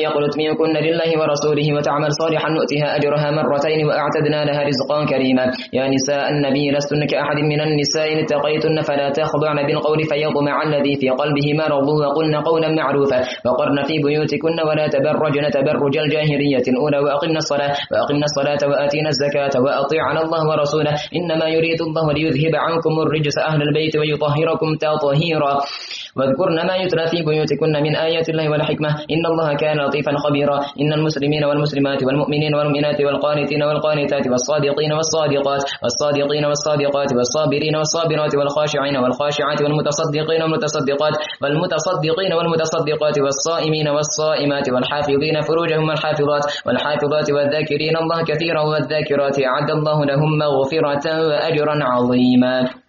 يقلت منكن لله ورسوله وتعمل صالحا نؤتها أجرها مرتين وأعتدنا لها رزقا كريما. يا نساء النبي لستن كأحد من النساء إن اتقيتن فلا تخضعن بالقول فيطمع الذي في قلبه مرض وقلن قولا معروفا. وقرن في بيوتكن ولا تبرجن تبرج الجاهلية الأولى وأقمنا الصلاة وأقمنا الصلاة وآتينا الزكاة وأطيعنا الله ورسوله. إنما يريد الله ليذهب عنكم الرجس أهل البيت ويطهركم تطهيرا. واذكرن ما يتلى في بيوتكن من آيات الله والحكمة. إن الله كان لطيفا خبيرا. إن المسلمين والمسلمات والمؤمنين والمؤمنات والقانتين والقانتات والصادقين والصادقات والصادقين والصادقات والصابرين والصابرات والخاشعين والخاشعات والمتصدقين والمتصدقات والمتصدقين والمتصدقات والصائمين والصائمات والحافظين فروجهم والحافظات والحافظات والذاكرين. الله كثيرا والذاكرات. أعد الله لهم مغفرة وأجرا عظيما.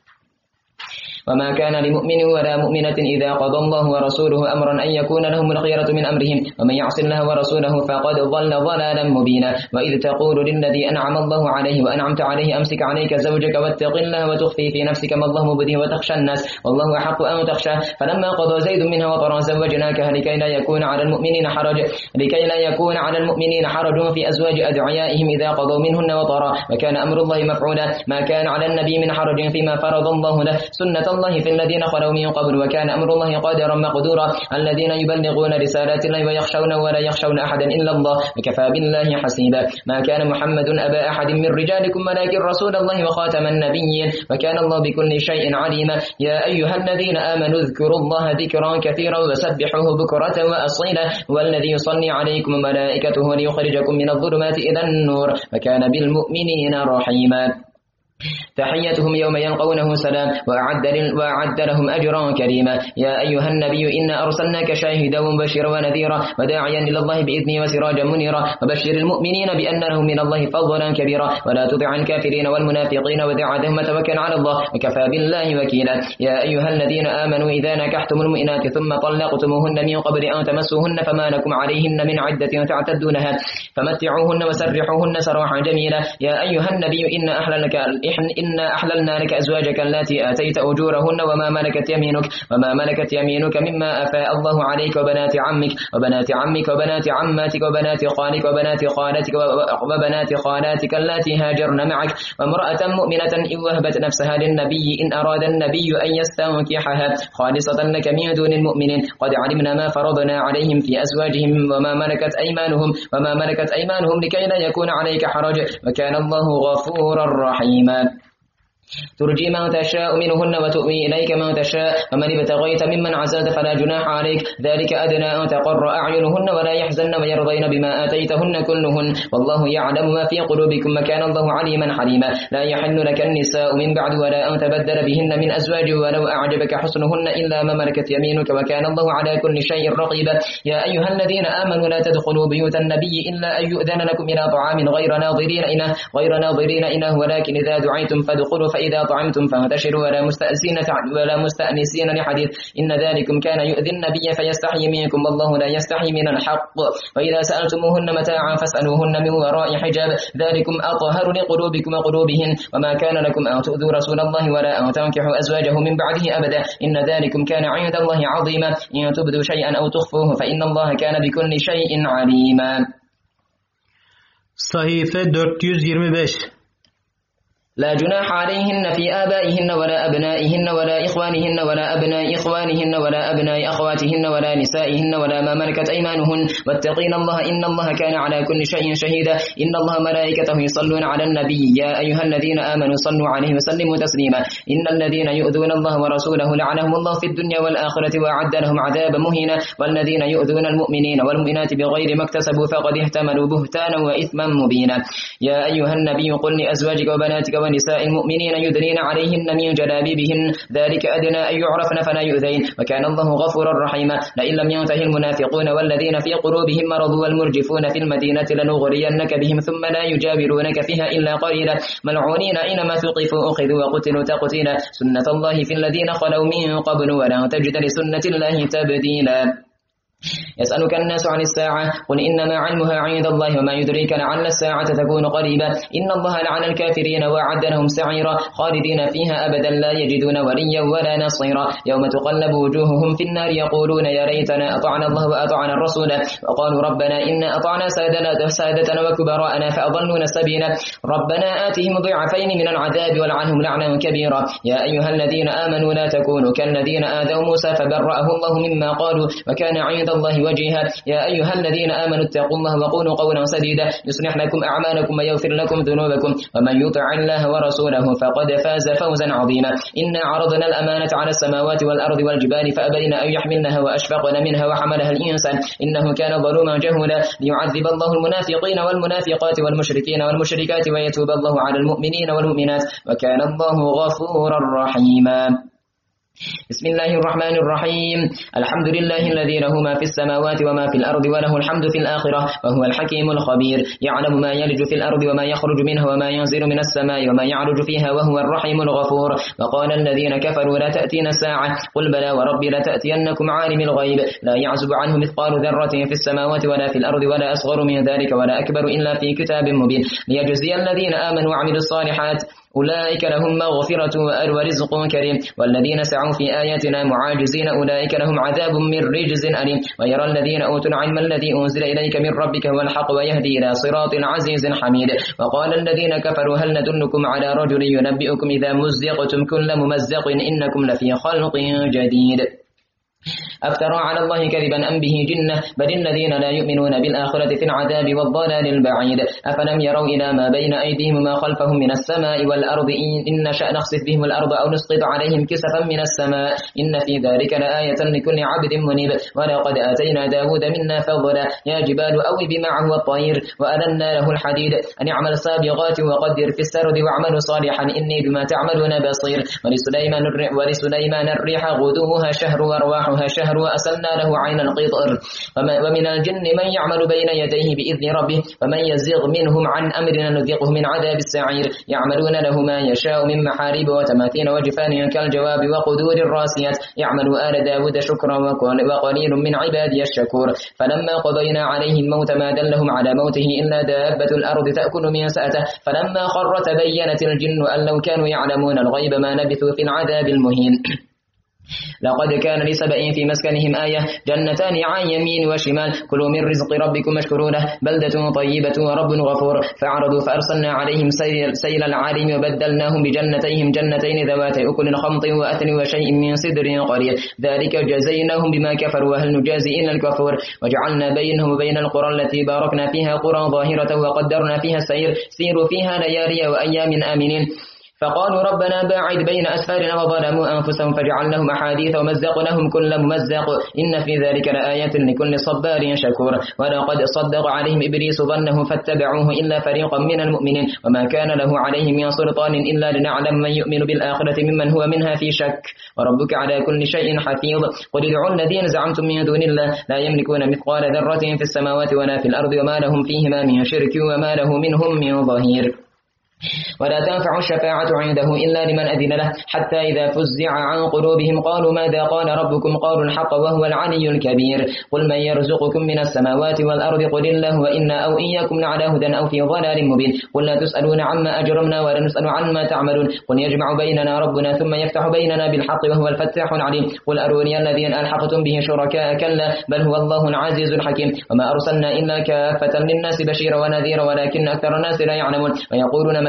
وما كان لمؤمن ولا مؤمنة إذا قضى الله ورسوله أمرا أن يكون لهم الخيرة من أمرهم ومن يعص الله ورسوله فقد ضل ضلالا مبينا وإذ تقول للذي أنعم الله عليه وأنعمت عليه أمسك عليك زوجك واتق الله وتخفي في نفسك ما الله مبديه وتخشى الناس والله أحق أن تخشى فلما قضى زيد منها وطرا زوجناكها لكي لا يكون على المؤمنين حرج لكي لا يكون على المؤمنين حرج في أزواج أدعيائهم إذا قضوا منهن وطرا وكان أمر الله مفعولا ما كان على النبي من حرج فيما فرض الله له سنة الله في الذين خلوا من قبل وكان أمر الله قادرا مقدورا. الذين يبلغون رسالات الله ويخشون ولا يخشون أحدا إلا الله وكفى بالله حسيبا. ما كان محمد أبا أحد من رجالكم ولكن رسول الله وخاتم النبيين. وكان الله بكل شيء عليما. يا أيها الذين آمنوا اذكروا الله ذكرا كثيرا وسبحوه بكرة وأصيلا. والذي يصلي عليكم ملائكته ليخرجكم من الظلمات إلى النور وكان بالمؤمنين رحيما. تحيتهم يوم يلقونه سلام وأعد, لهم أجرا كريما. يا أيها النبي إنا أرسلناك شاهدا ومبشرا ونذيرا وداعيا إلى الله بإذنه وسراجا منيرا. وبشر المؤمنين بأن لهم من الله فضلا كبيرا. ولا تطع الكافرين والمنافقين ودع عدهم وتوكل على الله وكفى بالله وكيلا. يا أيها الذين آمنوا إذا نكحتم المؤمنات ثم طلقتموهن من قبل أن تمسوهن فما لكم عليهن من عدة تعتدونها. فمتعوهن وسرحوهن سراحا جميلا. يا أيها النبي إن أحللك إنا أحللنا لك أزواجك التي آتيت أجورهن وما ملكت يمينك وما ملكت يمينك مما أفاء الله عليك وبنات عمك وبنات عمك وبنات عماتك وبنات خالك وبنات خالتك وبنات خالاتك التي هاجرن معك. وامرأة مؤمنة إن وهبت نفسها للنبي إن أراد النبي أن يستنكحها خالصة لك من دون المؤمنين قد علمنا ما فرضنا عليهم في أزواجهم وما ملكت أيمانهم وما ملكت أيمانهم لكي لا يكون عليك حرج. وكان الله غفورا رحيما. and ترجي من تشاء منهن وتؤوي إليك من تشاء ومن ابتغيت ممن عزلت فلا جناح عليك ذلك أدنى أن تقر أعينهن ولا يحزن ويرضين بما آتيتهن كلهن والله يعلم ما في قلوبكم وكان الله عليما حليما. لا يحل لك النساء من بعد ولا أن تبدل بهن من أزواج ولو أعجبك حسنهن إلا ما ملكت يمينك وكان الله على كل شيء رقيبا. يا أيها الذين آمنوا لا تدخلوا بيوت النبي إلا أن يؤذن لكم إلى طعام غير ناظرين إنه غير ناظرين إنه ولكن إذا دعيتم فادخلوا فإذا طعمتم فانتشروا ولا مستأنسين ولا مستأنسين لحديث. إن ذلكم كان يؤذي النبي فيستحي منكم والله لا يستحي من الحق. وإذا سألتموهن متاعا فاسألوهن من وراء حجاب. ذلكم أطهر لقلوبكم وقلوبهن. وما كان لكم أن تؤذوا رسول الله ولا أن تنكحوا أزواجه من بعده أبدا. إن ذلكم كان عند الله عظيما. إن تبدوا شيئا أو تخفوه فإن الله كان بكل شيء عليما. صحيفة 425 لا جناح عليهن في آبائهن ولا أبنائهن ولا إخوانهن ولا أبناء إخوانهن ولا أبناء أخواتهن ولا نسائهن ولا ما ملكت أيمانهن. واتقين الله إن الله كان على كل شيء شهيدا. إن الله ملائكته يصلون على النبي. يا أيها الذين آمنوا صلوا عليه وسلموا تسليما. إن الذين يؤذون الله ورسوله لعنهم الله في الدنيا والآخرة وأعد لهم عذابا مهينا. والذين يؤذون المؤمنين والمؤمنات بغير ما اكتسبوا فقد احتملوا بهتانا وإثما مبينا. يا أيها النبي قل لأزواجك وبناتك ونساء المؤمنين يدنين عليهن من جلابيبهن. ذلك أدنى أن يعرفن فلا يؤذين. وكان الله غفورا رحيما. لئن لم ينتهي المنافقون والذين في قلوبهم مرض والمرجفون في المدينة لنغرينك بهم ثم لا يجاورونك فيها إلا قليلا. ملعونين أينما ثقفوا أخذوا وقتلوا تقتيلا. سنة الله في الذين خلوا من قبل ولا تجد لسنة الله تبديلا. يسألك الناس عن الساعة قل إنما علمها عند الله وما يدريك لعل الساعة تكون قريبا. إن الله لعن الكافرين وأعد لهم سعيرا. خالدين فيها أبدا لا يجدون وليا ولا نصيرا. يوم تقلب وجوههم في النار يقولون يا ريتنا أطعنا الله وأطعنا الرسول. وقالوا ربنا إنا أطعنا سادنا سادتنا وكبراءنا فأضلونا سبيلا. ربنا آتهم ضعفين من العذاب والعنهم لعنا كبيرا. يا أيها الذين آمنوا لا تكونوا كالذين آذوا موسى فبرأه الله مما قالوا. وكان عند عند الله وجيها يا أيها الذين آمنوا اتقوا الله وقولوا قولا سديدا. يصلح لكم أعمالكم ويغفر لكم ذنوبكم. ومن يطع الله ورسوله فقد فاز فوزا عظيما. إنا عرضنا الأمانة على السماوات والأرض والجبال فأبين أن يحملنها وأشفقن منها وحملها الإنسان. إنه كان ظلوما جهولا. ليعذب الله المنافقين والمنافقات والمشركين والمشركات ويتوب الله على المؤمنين والمؤمنات. وكان الله غفورا رحيما. بسم الله الرحمن الرحيم الحمد لله الذي له ما في السماوات وما في الأرض وله الحمد في الآخرة وهو الحكيم الخبير يعلم ما يلج في الأرض وما يخرج منها وما ينزل من السماء وما يعرج فيها وهو الرحيم الغفور وقال الذين كفروا لا تأتينا الساعة قل بلى وربي لتأتينكم عالم الغيب لا يعزب عنه مثقال ذرة في السماوات ولا في الأرض ولا أصغر من ذلك ولا أكبر إلا في كتاب مبين ليجزي الذين آمنوا وعملوا الصالحات أولئك لهم مغفرة ورزق كريم. والذين سعوا في آياتنا معاجزين أولئك لهم عذاب من رجز أليم. ويرى الذين أوتوا العلم الذي أنزل إليك من ربك هو الحق ويهدي إلى صراط عزيز حميد. وقال الذين كفروا هل ندلكم على رجل ينبئكم إذا مزقتم كل ممزق إنكم لفي خلق جديد. أفترى على الله كذبا أم به جنة؟ بل الذين لا يؤمنون بالآخرة في العذاب والضلال البعيد. أفلم يروا إلى ما بين أيديهم وما خلفهم من السماء والأرض؟ إن نشأ نخسف بهم الأرض أو نسقط عليهم كسفا من السماء. إن في ذلك لآية لكل عبد منيب. ولقد آتينا داود منا فضلا. يا جبال أوي بمعه الطير وألنا له الحديد. أن يعمل سابغات وقدر في السرد واعملوا صالحا. إني بما تعملون بصير. ولسليمان الريح, ولسليمان الريح غدوها شهر وأرواحها شهر. الشهر وأسلنا له عين القطر ومن الجن من يعمل بين يديه بإذن ربه ومن يزيغ منهم عن أمرنا نذيقه من عذاب السعير. يعملون له ما يشاء من محاريب وتماثيل وجفان كالجواب وقدور الراسيات. يعمل آل داود شكرا وقليل من عبادي الشكور. فلما قضينا عليه الموت ما دلهم على موته إلا دابة الأرض تأكل من سأته. فلما خر تبينت الجن أن لو كانوا يعلمون الغيب ما لبثوا في العذاب المهين. لقد كان لسبأ في مسكنهم آية جنتان عن يمين وشمال. كلوا من رزق ربكم واشكروا له بلدة طيبة ورب غفور. فأعرضوا فأرسلنا عليهم سيل, سيل العرم وبدلناهم بجنتيهم جنتين ذواتي أكل خمط وأثل وشيء من سدر قليل. ذلك جزيناهم بما كفروا. وهل نجازي إلا الكفور؟ وجعلنا بينهم وبين القرى التي باركنا فيها قرى ظاهرة وقدرنا فيها السير سيروا فيها ليالي وأياما آمنين. فقالوا ربنا باعد بين أسفارنا وظلموا أنفسهم فجعلناهم أحاديث ومزقناهم كل ممزق. إن في ذلك لآية لكل صبار شكور. ولقد صدق عليهم إبليس ظنه فاتبعوه إلا فريقا من المؤمنين. وما كان له عليهم من سلطان إلا لنعلم من يؤمن بالآخرة ممن هو منها في شك. وربك على كل شيء حفيظ. قل ادعوا الذين زعمتم من دون الله لا يملكون مثقال ذرة في السماوات ولا في الأرض وما لهم فيهما من شرك وما له منهم من ظهير. ولا تنفع الشفاعة عنده إلا لمن أذن له. حتى إذا فزع عن قلوبهم قالوا ماذا قال ربكم؟ قالوا الحق وهو العلي الكبير. قل من يرزقكم من السماوات والأرض قل الله وإنا أو إياكم لعلى هدى أو في ضلال مبين. قل لا تسألون عما أجرمنا ولا نسأل عما تعملون. قل يجمع بيننا ربنا ثم يفتح بيننا بالحق وهو الفتاح العليم. قل أروني الذين ألحقتم به شركاء كلا بل هو الله العزيز الحكيم. وما أرسلنا إلا كافة للناس بشيرا ونذيرا ولكن أكثر الناس لا يعلمون. ويقولون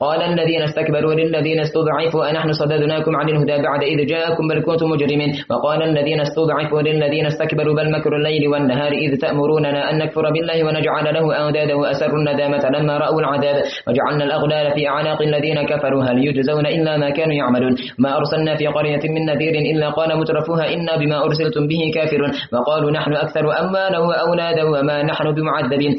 قال الذين استكبروا للذين استضعفوا أنحن صددناكم عن الهدى بعد إذ جاءكم بل كنتم مجرمين. وقال الذين استضعفوا للذين استكبروا بل مكر الليل والنهار إذ تأمروننا أن نكفر بالله ونجعل له أندادا وأسروا الندامة لما رأوا العذاب. وجعلنا الأغلال في أعناق الذين كفروا. هل يجزون إلا ما كانوا يعملون؟ ما أرسلنا في قرية من نذير إلا قال مترفوها إنا بما أرسلتم به كافرون. وقالوا نحن أكثر أموالا وأولادا وما نحن بمعذبين.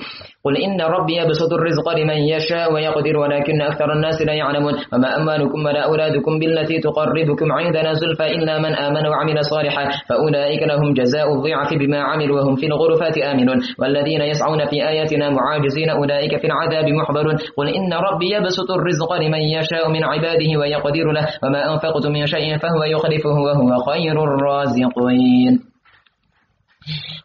قل إن ربي يبسط الرزق لمن يشاء ويقدر ولكن أكثر الناس لا يعلمون وما أموالكم ولا أولادكم بالتي تقربكم عندنا زلفى إلا من آمن وعمل صالحا فأولئك لهم جزاء الضعف بما عملوا وهم في الغرفات آمنون والذين يسعون في آياتنا معاجزين أولئك في العذاب محضرون قل إن ربي يبسط الرزق لمن يشاء من عباده ويقدر له وما أنفقتم من شيء فهو يخلفه وهو خير الرازقين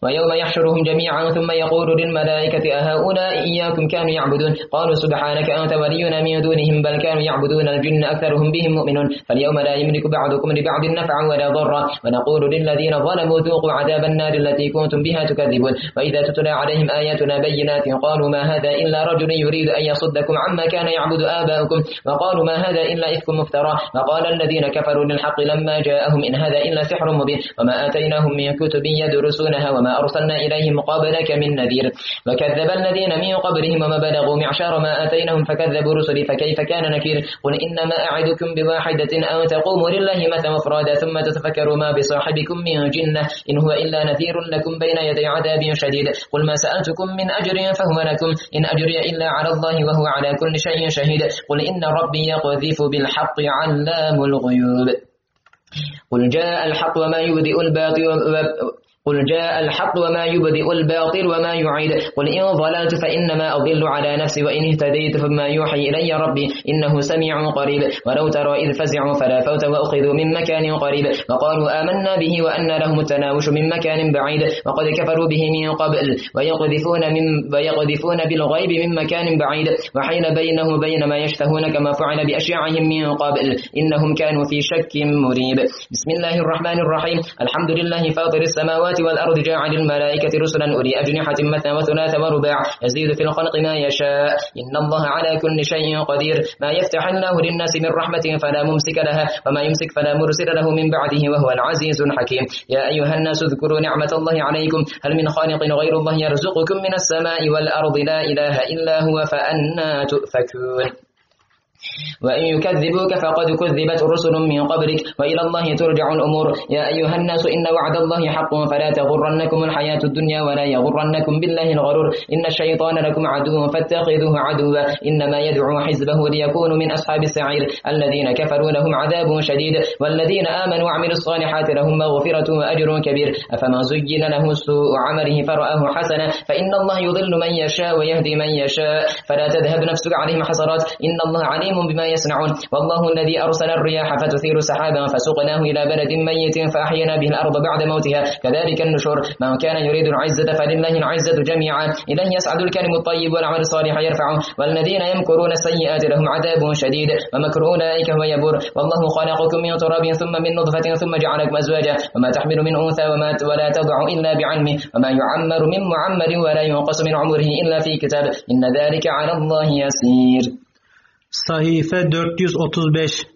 ويوم يحشرهم جميعا ثم يقول للملائكة أهؤلاء إياكم كانوا يعبدون؟ قالوا سبحانك أنت ولينا من دونهم بل كانوا يعبدون الجن أكثرهم بهم مؤمنون. فاليوم لا يملك بعضكم لبعض نفعا ولا ضرا. ونقول للذين ظلموا ذوقوا عذاب النار التي كنتم بها تكذبون. وإذا تتلى عليهم آياتنا بينات قالوا ما هذا إلا رجل يريد أن يصدكم عما كان يعبد آباؤكم. وقالوا ما هذا إلا إفك مفترى. وقال الذين كفروا للحق لما جاءهم إن هذا إلا سحر مبين. وما آتيناهم من كتب يدرسون يتلونها وما أرسلنا إليهم قبلك من نذير. وكذب الذين من قبلهم وما بلغوا معشار ما أتيناهم فكذبوا رسلي فكيف كان نكير؟ قل إنما أعدكم بواحدة أو تقوموا لله مثل مفرادا ثم تتفكروا ما بصاحبكم من جنة إن هو إلا نذير لكم بين يدي عذاب شديد. قل ما سألتكم من أجر فهو لكم إن أجري إلا على الله وهو على كل شيء شهيد. قل إن ربي يقذف بالحق علام الغيوب. قل جاء الحق وما يبدئ الباطل قل جاء الحق وما يبدئ الباطل وما يعيد. قل إن ضللت فإنما أضل على نفسي وإن اهتديت فما يوحي إلي ربي إنه سميع قريب. ولو ترى إذ فزعوا فلا فوت وأخذوا من مكان قريب. وقالوا آمنا به وأن لهم التناوش من مكان بعيد. وقد كفروا به من قبل ويقذفون, من ويقذفون بالغيب من مكان بعيد. وحين بينه وبين ما يشتهون كما فعل بأشياعهم من قبل. إنهم كانوا في شك مريب. بسم الله الرحمن الرحيم. الحمد لله فاطر السماوات السماوات والأرض جاعل الملائكة رسلا أولي أجنحة مثنى وثلاث ورباع يزيد في الخلق ما يشاء. إن الله على كل شيء قدير. ما يفتح الله للناس من رحمة فلا ممسك لها وما يمسك فلا مرسل له من بعده وهو العزيز الحكيم. يا أيها الناس اذكروا نعمة الله عليكم. هل من خالق غير الله يرزقكم من السماء والأرض؟ لا إله إلا هو فأنا تؤفكون. وإن يكذبوك فقد كذبت رسل من قبلك وإلى الله ترجع الأمور. يا أيها الناس إن وعد الله حق فلا تغرنكم الحياة الدنيا ولا يغرنكم بالله الغرور. إن الشيطان لكم عدو فاتخذوه عدوا. إنما يدعو حزبه ليكونوا من أصحاب السعير. الذين كفروا لهم عذاب شديد. والذين آمنوا وعملوا الصالحات لهم مغفرة وأجر كبير. أفما زين له سوء عمله فرآه حسنا. فإن الله يضل من يشاء ويهدي من يشاء. فلا تذهب نفسك عليهم حسرات. إن الله عليم بما يصنعون. والله الذي أرسل الرياح فتثير سحابا فسقناه إلى بلد ميت فأحينا به الأرض بعد موتها. كذلك النشور. من كان يريد العزة فلله العزة جميعا. إليه يسعد الكلم الطيب والعمل الصالح يرفعه. والذين يمكرون السيئات لهم عذاب شديد. ومكر أولئك هو يبور. والله خلقكم من تراب ثم من نطفة ثم جعلكم أزواجا. وما تحمل من أنثى وما ولا تضع إلا بعلمه. وما يعمر من معمر ولا ينقص من عمره إلا في كتاب. إن ذلك على الله يسير. Sahife 435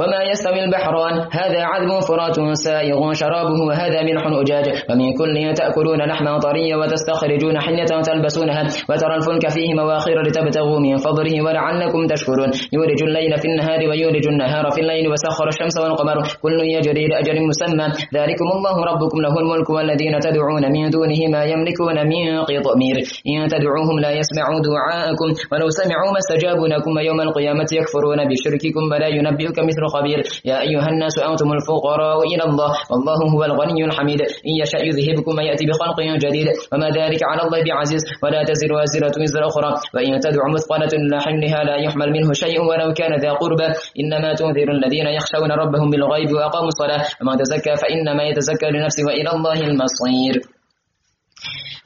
وما يستوي البحران هذا عذب فرات سائغ شرابه وهذا ملح أجاج. ومن كل تأكلون لحما طريا وتستخرجون حلية تلبسونها وترى الفلك فيه مواخر لتبتغوا من فضله ولعلكم تشكرون. يولج الليل في النهار ويولج النهار في الليل وسخر الشمس والقمر. كل يجري لأجل مسمى. ذلكم الله ربكم له الملك والذين تدعون من دونه ما يملكون من قطمير. إن تدعوهم لا يسمعوا دعاءكم ولو سمعوا ما استجابوا لكم يوم القيامة يكفرون بشرككم ولا ينبئك مثل خبير. يا أيها الناس أنتم الفقراء إلى الله. والله هو الغني الحميد. إن يشاء يذهبكم ويأتي بخلق جديد. وما ذلك على الله بعزيز. ولا تزر وازرة وزر أخرى. وإن تدع مثقلة إلى حملها لا يحمل منه شيء ولو كان ذا قربى. إنما تنذر الذين يخشون ربهم بالغيب وأقاموا الصلاة. ومن تزكى فإنما يتزكى لنفسه وإلى الله المصير.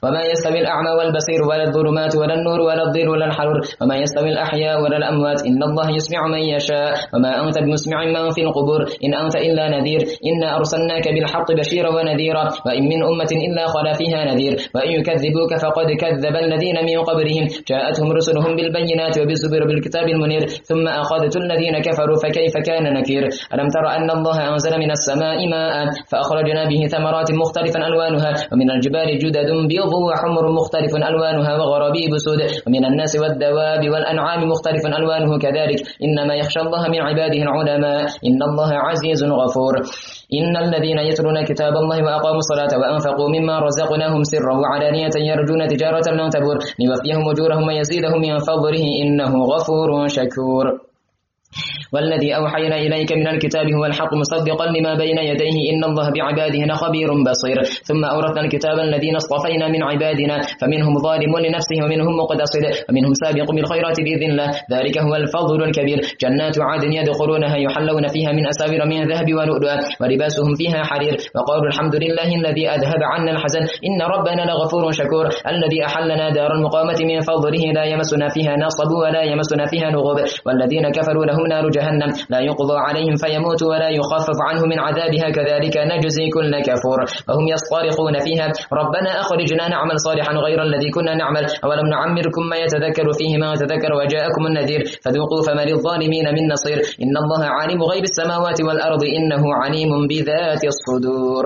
وما يستوي الأعمى والبصير ولا الظلمات ولا النور ولا الظل ولا الحرور وما يستوي الأحياء ولا الأموات إن الله يسمع من يشاء وما أنت بمسمع من في القبور إن أنت إلا نذير إنا أرسلناك بالحق بشيرا ونذيرا وإن من أمة إلا خلا فيها نذير وإن يكذبوك فقد كذب الذين من قبلهم جاءتهم رسلهم بالبينات وبالزبر بالكتاب المنير ثم أخذت الذين كفروا فكيف كان نكير ألم تر أن الله أنزل من السماء ماء فأخرجنا به ثمرات مختلفا ألوانها ومن الجبال جدد نبات بيض وحمر مختلف ألوانها وغرابيب سود ومن الناس والدواب والأنعام مختلف ألوانه كذلك. إنما يخشى الله من عباده العلماء. إن الله عزيز غفور. إن الذين يتلون كتاب الله وأقاموا الصلاة وأنفقوا مما رزقناهم سرا وعلانية يرجون تجارة لن تبور. ليوفيهم أجورهم ويزيدهم من فضله. إنه غفور شكور. والذي أوحينا إليك من الكتاب هو الحق مصدقا لما بين يديه إن الله بعباده خبير بصير. ثم أورثنا الكتاب الذين اصطفينا من عبادنا فمنهم ظالم لنفسه ومنهم مقتصد ومنهم سابق بالخيرات بإذن الله. ذلك هو الفضل الكبير. جنات عدن يدخلونها يحلون فيها من أساور من ذهب ولؤلؤا ولباسهم فيها حرير. وقالوا الحمد لله الذي أذهب عنا الحزن. إن ربنا لغفور شكور. الذي أحلنا دار المقامة من فضله لا يمسنا فيها نصب ولا يمسنا فيها نغب والذين كفروا لهم نار لا يقضى عليهم فيموتوا ولا يخفف عنه من عذابها. كذلك نجزي كل كفور. وهم يصطرخون فيها. ربنا أخرجنا نعمل صالحا غير الذي كنا نعمل. أولم نعمركم ما يتذكر فيه ما تذكر وجاءكم النذير. فذوقوا فما للظالمين من نصير. إن الله عالم غيب السماوات والأرض. إنه عليم بذات الصدور.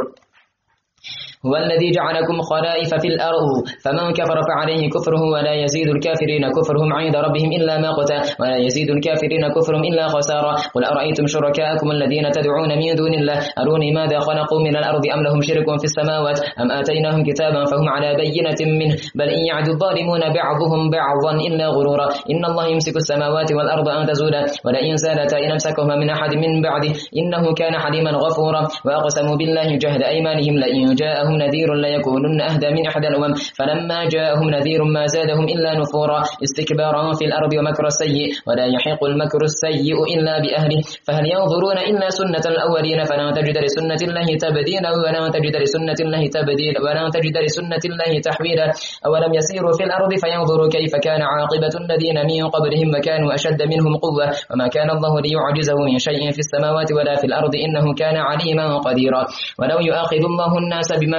هو الذي جعلكم خلائف في الأرض فمن كفر فعليه كفره ولا يزيد الكافرين كفرهم عند ربهم إلا ما قتى ولا يزيد الكافرين كفرهم إلا خسارة. قل أرأيتم شركاءكم الذين تدعون من دون الله؟ أروني ماذا خلقوا من الأرض أم لهم شرك في السماوات؟ أم آتيناهم كتابا فهم على بينة منه؟ بل إن يعد الظالمون بعضهم بعضا إلا غرورا. إن الله يمسك السماوات والأرض أن تزولا ولئن زالتا إن أمسكهما من أحد من بعده إنه كان حليما غفورا. وأقسموا بالله جهد أيمانهم لئن جاءهم جاءهم نذير ليكونن أهدى من إحدى الأمم. فلما جاءهم نذير ما زادهم إلا نفورا. استكبارا في الأرض ومكر السيء ولا يحيق المكر السيء إلا بأهله. فهل ينظرون إلا سنة الأولين؟ فلا تجد لسنة الله تبديلا ولا تجد لسنة الله تبديلا ولا تجد لسنة الله تحويلا. أولم يسيروا في الأرض فينظروا كيف كان عاقبة الذين من قبلهم وكانوا أشد منهم قوة. وما كان الله ليعجزه من شيء في السماوات ولا في الأرض إنه كان عليما قديرا. ولو يؤاخذ الله الناس بما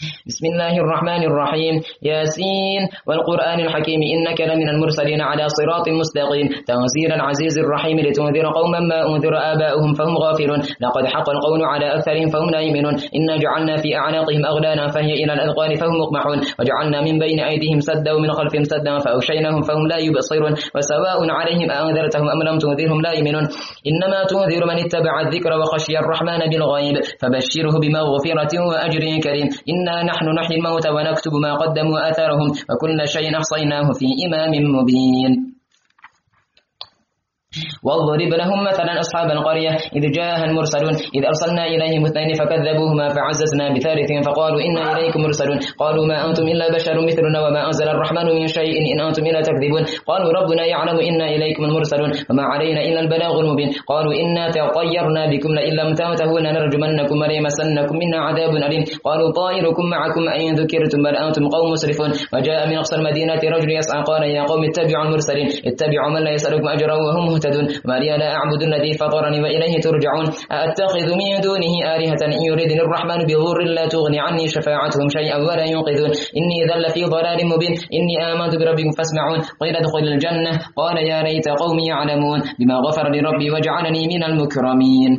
بسم الله الرحمن الرحيم. ياسين والقرآن الحكيم. إنك لمن المرسلين على صراط مستقيم. تنزيل العزيز الرحيم لتنذر قوما ما أنذر آباؤهم فهم غافلون. لقد حق القول على أكثرهم فهم لا يؤمنون إنا جعلنا في أعناقهم أغلالا فهي إلى الأذقان فهم مقمحون. وجعلنا من بين أيديهم سدا ومن خلفهم سدا فأوشيناهم فهم لا يبصرون. وسواء عليهم أنذرتهم أم لم تنذرهم لا يؤمنون إنما تنذر من اتبع الذكر وخشي الرحمن بالغيب. فبشره بمغفرة وأجر كريم. إن نحن نحيي الموت ونكتب ما قدموا أثرهم وكل شيء أحصيناه في إمام مبين واضرب لهم مثلا أصحاب القرية إذ جاءها المرسلون إذ أرسلنا إليهم اثنين فكذبوهما فعززنا بثالث فقالوا إنا إليكم مرسلون قالوا ما أنتم إلا بشر مثلنا وما أنزل الرحمن من شيء إن أنتم إلا تكذبون قالوا ربنا يعلم إنا إليكم المرسلون وما علينا إلا البلاغ المبين قالوا إنا تطيرنا بكم لئن لم تنتهوا لنرجمنكم وليمسنكم منا عذاب أليم قالوا طائركم معكم أين ذكرتم بل أنتم قوم مسرفون وجاء من أقصى المدينة رجل يسعى قال يا قوم اتبعوا المرسلين اتبعوا من لا يسألكم أجرا وهم مهتدون. ما لي لا أعبد الذي فطرني وإليه ترجعون. أتخذ من دونه آلهة إن يريدني الرحمن بضر لا تغني عني شفاعتهم شيئا ولا ينقذون. إني ذل في ضلال مبين. إني آمنت بربكم فاسمعون. قيل ادخل الجنة. قال يا ليت قومي يعلمون. بما غفر لربي وجعلني من المكرمين.